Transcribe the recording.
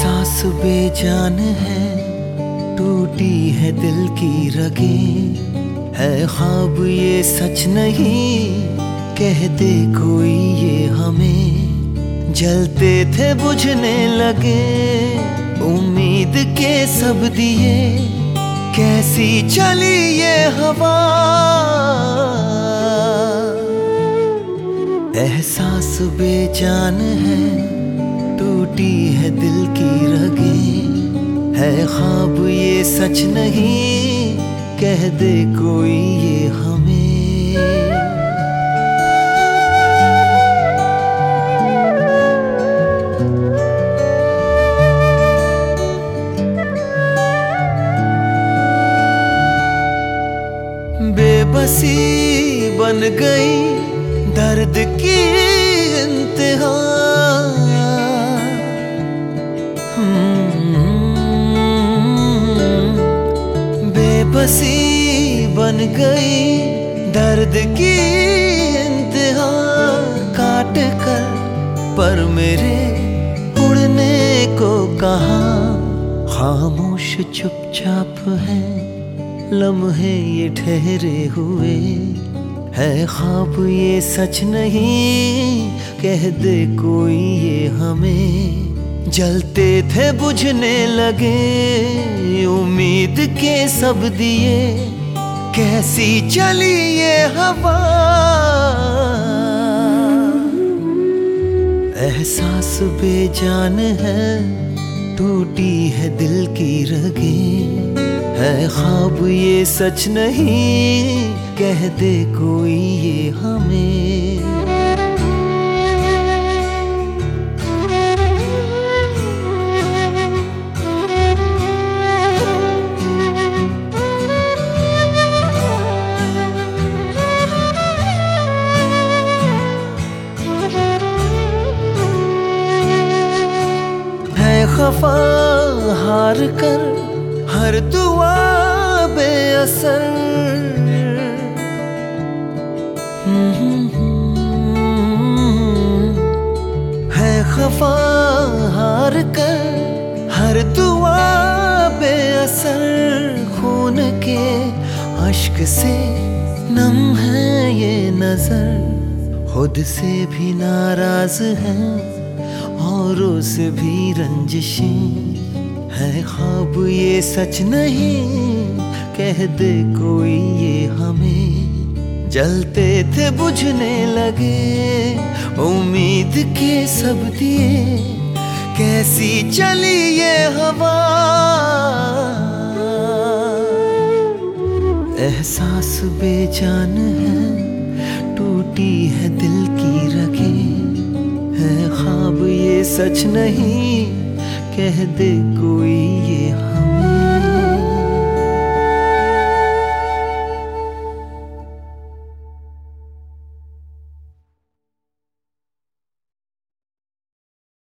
सांस बेजान है, टूटी है दिल की रगे। है ख्वाब ये सच नहीं कह दे कोई ये हमें। जलते थे बुझने लगे, उम्मीद के सब दिए। कैसी चली ये हवा? एहसास बेजान है टूटी है दिल की रगे। है ख्वाब, ये सच नहीं। कह दे कोई ये हमें। बेबसी बन गई दर्द की बेबसी बन गई। दर्द की इंतहा काट कर, पर मेरे उड़ने को कहा, खामोश चुपचाप है, लम्हे ये ठहरे हुए है, ख्वाब ये सच नहीं, कह दे कोई ये हमें। जलते थे बुझने लगे, उम्मीद के सब दिए, कैसी चली ये हवा? एहसास बेजान है, टूटी है दिल की रगे। है ख्वाब ये सच नहीं, कह दे कोई ये हमें खफा हार कर हर दुआ बेअसर है खफा हार कर हर दुआ बेअसर खून के अश्क से नम है ये नज़र। खुद से भी नाराज़ है औरों से भी रंजिशें है। ख्वाब ये सच नहीं, कह दे कोई ये हमें। जलते थे, बुझने लगे, उम्मीद के सब दिए। कैसी चली ये हवा? एहसास बेजान है, टूटी है दिल की रगे। है ख्वाब सच नहीं कह दे कोई ये हाँ।